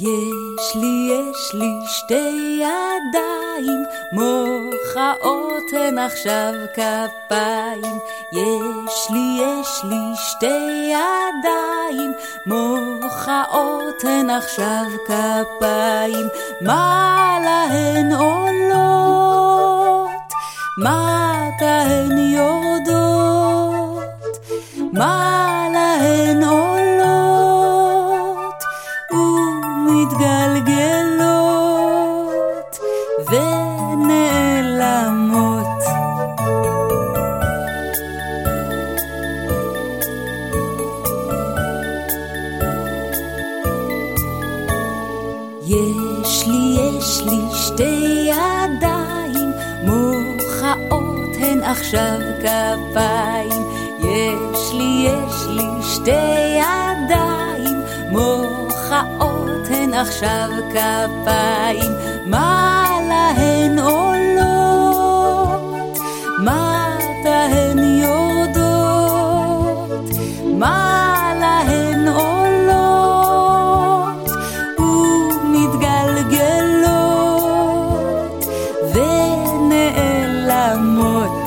יש לי, יש לי שתי ידיים, מוחאות הן עכשיו כפיים. יש לי, יש לי שתי ידיים, מוחאות הן עכשיו כפיים. מה להן עולות? מטה יש לי, יש לי שתי ידיים, מוחאות הן עכשיו כפיים. יש לי, יש לי שתי ידיים, מוחאות הן עכשיו כפיים, מה להן עולות? מה một